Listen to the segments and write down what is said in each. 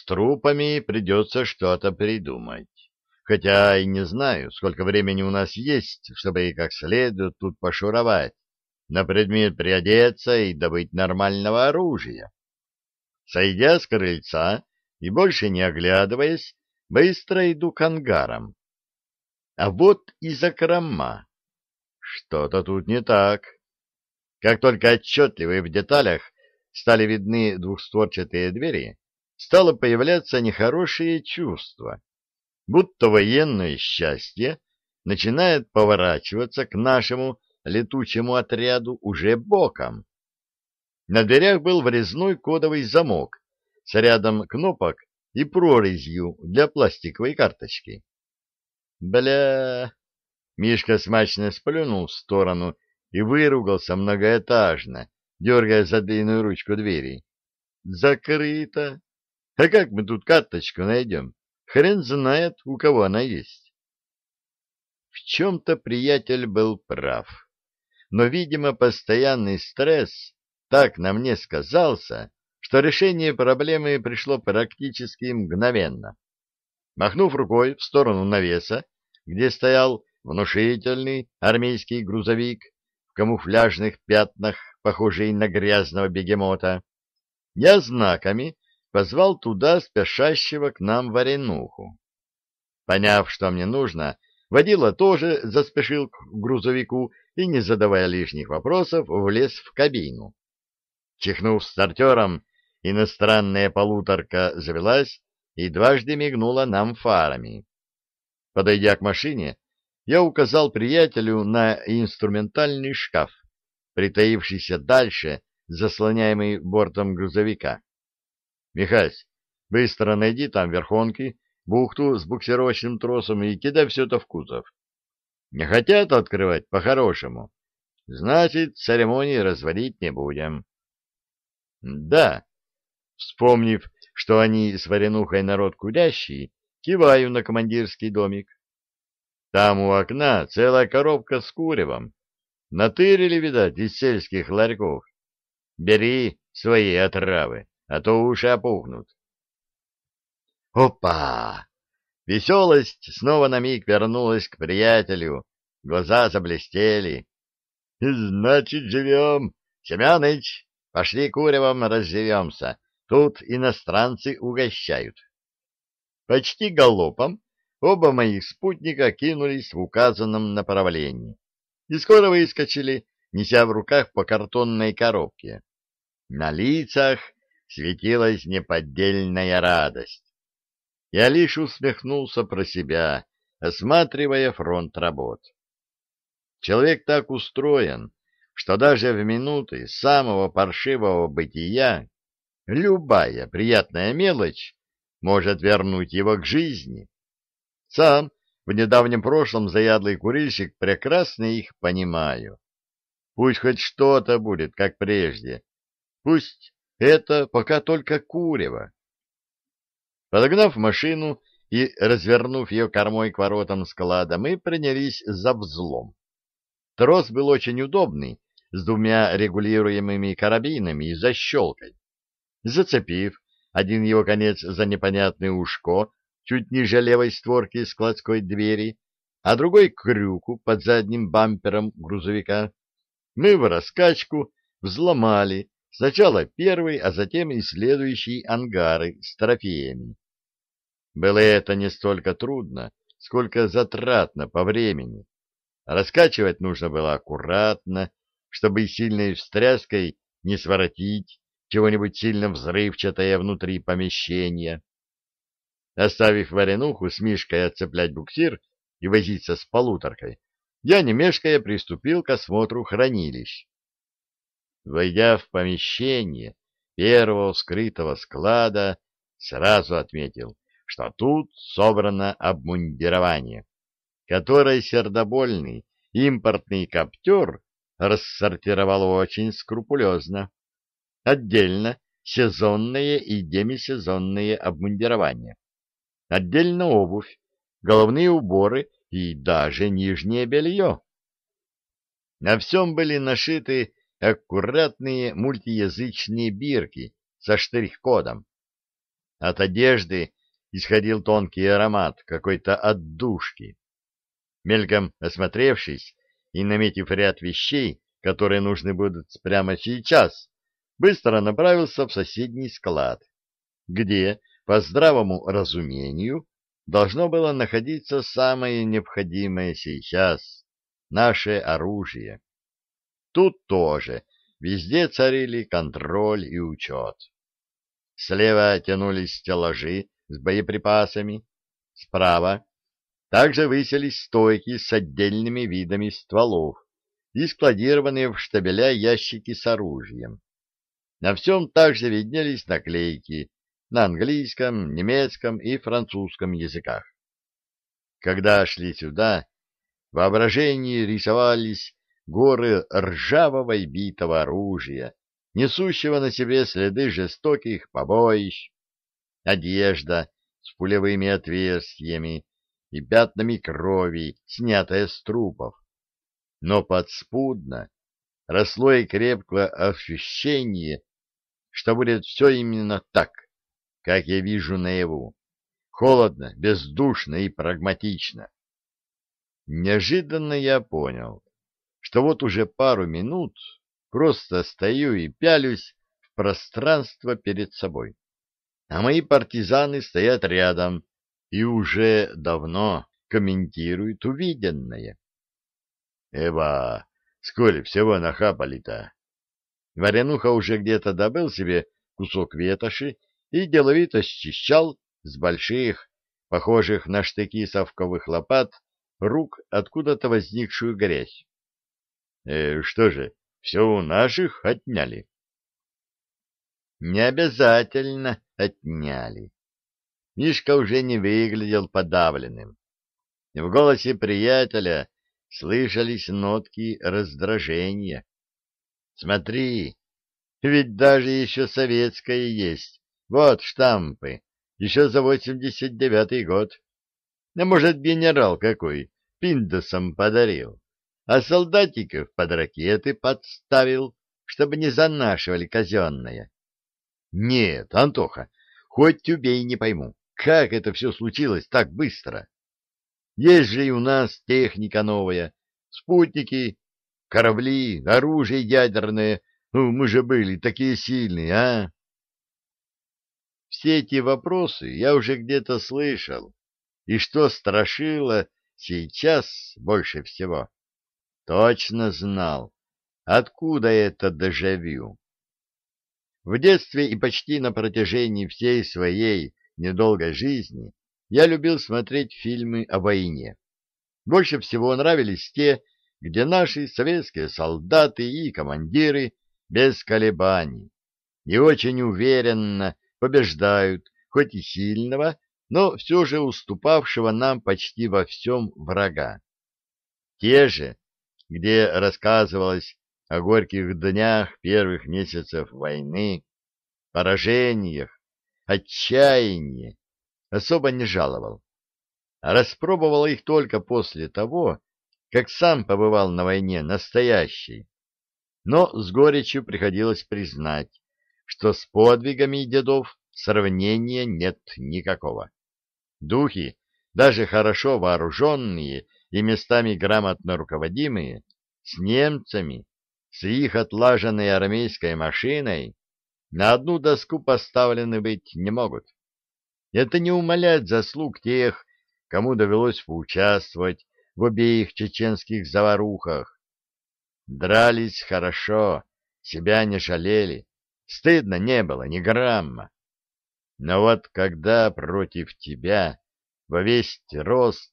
с трупами придется что-то придумать. Хотя и не знаю, сколько времени у нас есть, чтобы как следует тут пошуровать, на предмет приодеться и добыть нормального оружия. Сойдя с крыльца и больше не оглядываясь, быстро иду к ангарам. А вот и закрома. Что-то тут не так. Как только отчетливые в деталях стали видны двухстворчатые двери, стало появляться нехорошее чувство, будто военное счастье начинает поворачиваться к нашему летучему отряду уже боком. На дверях был врезной кодовый замок с рядом кнопок и прорезью для пластиковой карточки. Бля! Мишка смачно сплюнул в сторону и выругался многоэтажно, дергая за длинную ручку двери. Закрыто. А как мы тут карточку найдем? Хрен знает, у кого она есть. В чем-то приятель был прав. Но, видимо, постоянный стресс так на мне сказался, что решение проблемы пришло практически мгновенно. Махнув рукой в сторону навеса, где стоял внушительный армейский грузовик в камуфляжных пятнах, похожий на грязного бегемота, я знаками позвал туда спешащего к нам варенуху. Поняв, что мне нужно, водила тоже заспешил к грузовику и, не задавая лишних вопросов, влез в кабину. Чихнув стартером, иностранная полуторка завелась и дважды мигнула нам фарами. Подойдя к машине, я указал приятелю на инструментальный шкаф, притаившийся дальше, заслоняемый бортом грузовика. Михась, быстро найди там верхонки, бухту с буксировочным тросом и кидай все это в кузов. Не хотят открывать по-хорошему. Значит, церемонии разводить не будем. Да. Вспомнив, что они с варенухой народ курящий, киваю на командирский домик. Там у окна целая коробка с куревом. Натырили, видать, из сельских ларьков. Бери свои отравы а то уши опухнут. Опа! Веселость снова на миг вернулась к приятелю, глаза заблестели. Значит, живем. Семеныч, пошли куревом разживемся. Тут иностранцы угощают. Почти галопом оба моих спутника кинулись в указанном направлении и скоро выскочили, неся в руках по картонной коробке. На лицах светилась неподдельная радость. Я лишь усмехнулся про себя, осматривая фронт работ. Человек так устроен, что даже в минуты самого паршивого бытия любая приятная мелочь может вернуть его к жизни. Сам в недавнем прошлом заядлый курильщик прекрасно их понимаю. Пусть хоть что-то будет, как прежде. Пусть это пока только курево. Подогнав машину и развернув ее кормой к воротам склада, мы принялись за взлом. Трос был очень удобный, с двумя регулируемыми карабинами и защелкой. Зацепив один его конец за непонятное ушко чуть ниже левой створки складской двери, а другой к крюку под задним бампером грузовика, мы в раскачку взломали Сначала первый, а затем и следующие ангары с трофеями. Было это не столько трудно, сколько затратно по времени. Раскачивать нужно было аккуратно, чтобы сильной встряской не своротить чего-нибудь сильно взрывчатое внутри помещения. Оставив варенуху с Мишкой отцеплять буксир и возиться с полуторкой, я, не мешкая, приступил к осмотру хранилищ. Войдя в помещение первого скрытого склада, сразу отметил, что тут собрано обмундирование, которое сердобольный импортный коптер рассортировал очень скрупулезно. Отдельно сезонные и демисезонные обмундирования. Отдельно обувь, головные уборы и даже нижнее белье. На всем были нашиты аккуратные мультиязычные бирки со штрих-кодом. От одежды исходил тонкий аромат какой-то отдушки. Мельком осмотревшись и наметив ряд вещей, которые нужны будут прямо сейчас, быстро направился в соседний склад, где, по здравому разумению, должно было находиться самое необходимое сейчас — наше оружие. Тут тоже везде царили контроль и учет. Слева тянулись стеллажи с боеприпасами, справа также выселись стойки с отдельными видами стволов и складированные в штабеля ящики с оружием. На всем также виднелись наклейки на английском, немецком и французском языках. Когда шли сюда, в воображении рисовались горы ржавого и битого оружия, несущего на себе следы жестоких побоищ, одежда с пулевыми отверстиями и пятнами крови, снятая с трупов. Но подспудно росло и крепкое ощущение, что будет все именно так, как я вижу наяву. Холодно, бездушно и прагматично. Неожиданно я понял, что вот уже пару минут просто стою и пялюсь в пространство перед собой. А мои партизаны стоят рядом и уже давно комментируют увиденное. Эва, сколь всего нахапали-то! Варенуха уже где-то добыл себе кусок ветоши и деловито счищал с больших, похожих на штыки совковых лопат, рук откуда-то возникшую грязь. Э, что же, все у наших отняли? Не обязательно отняли. Мишка уже не выглядел подавленным. В голосе приятеля слышались нотки раздражения. Смотри, ведь даже еще советское есть. Вот штампы, еще за восемьдесят девятый год. А может, генерал какой пиндосом подарил, а солдатиков под ракеты подставил, чтобы не занашивали казенное. Нет, Антоха, хоть убей не пойму, как это все случилось так быстро. Есть же и у нас техника новая, спутники, корабли, оружие ядерное. Ну, мы же были такие сильные, а? Все эти вопросы я уже где-то слышал. И что страшило сейчас больше всего? Точно знал, откуда это дежавю. В детстве и почти на протяжении всей своей недолгой жизни я любил смотреть фильмы о войне. Больше всего нравились те, где наши советские солдаты и командиры без колебаний и очень уверенно побеждают хоть и сильного, но все же уступавшего нам почти во всем врага. Те же, где рассказывалось о горьких днях первых месяцев войны, поражениях, отчаянии, особо не жаловал. Распробовал их только после того, как сам побывал на войне настоящей. Но с горечью приходилось признать, что с подвигами дедов сравнения нет никакого. Духи, даже хорошо вооруженные и местами грамотно руководимые, с немцами, с их отлаженной армейской машиной, на одну доску поставлены быть не могут. Это не умаляет заслуг тех, кому довелось поучаствовать в обеих чеченских заварухах. Дрались хорошо, себя не жалели, стыдно не было ни грамма. Но вот когда против тебя во весь рост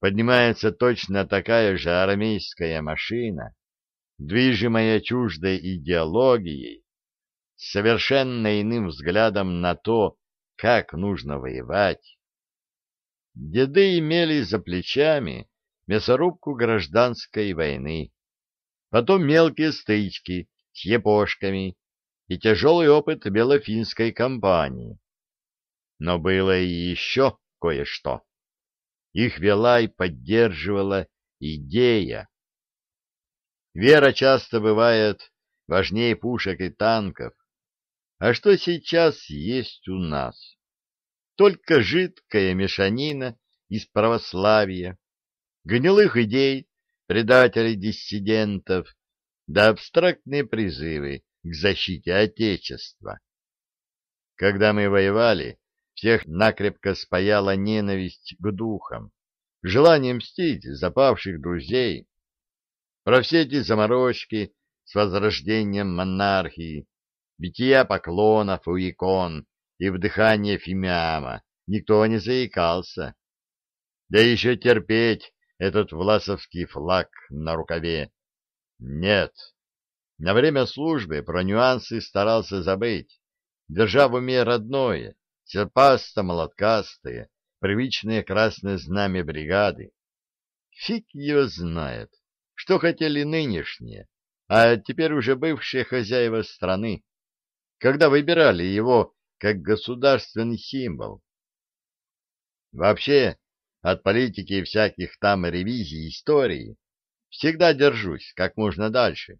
поднимается точно такая же армейская машина, движимая чуждой идеологией, с совершенно иным взглядом на то, как нужно воевать, деды имели за плечами мясорубку гражданской войны, потом мелкие стычки с епошками и тяжелый опыт белофинской кампании. Но было и еще кое-что. Их вела и поддерживала идея. Вера часто бывает важнее пушек и танков. А что сейчас есть у нас? только жидкая мешанина из православия, гнилых идей, предателей-диссидентов, да абстрактные призывы к защите Отечества. Когда мы воевали, всех накрепко спаяла ненависть к духам, желание мстить за павших друзей. Про все эти заморочки с возрождением монархии, бития поклонов у икон и вдыхание фимиама никто не заикался. Да еще терпеть этот власовский флаг на рукаве. Нет. На время службы про нюансы старался забыть, держа в уме родное, серпасто-молоткастое, привычное красное знамя бригады. Фиг его знает, что хотели нынешние, а теперь уже бывшие хозяева страны, когда выбирали его как государственный символ. Вообще, от политики и всяких там ревизий истории всегда держусь как можно дальше.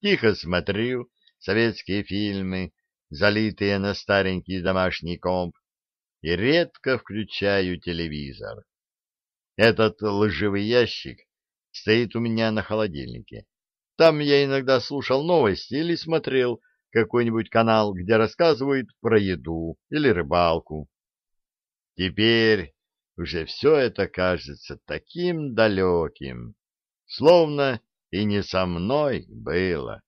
Тихо смотрю советские фильмы, залитые на старенький домашний комп, и редко включаю телевизор. Этот лживый ящик стоит у меня на холодильнике. Там я иногда слушал новости или смотрел какой-нибудь канал, где рассказывают про еду или рыбалку. Теперь уже все это кажется таким далеким, словно и не со мной было.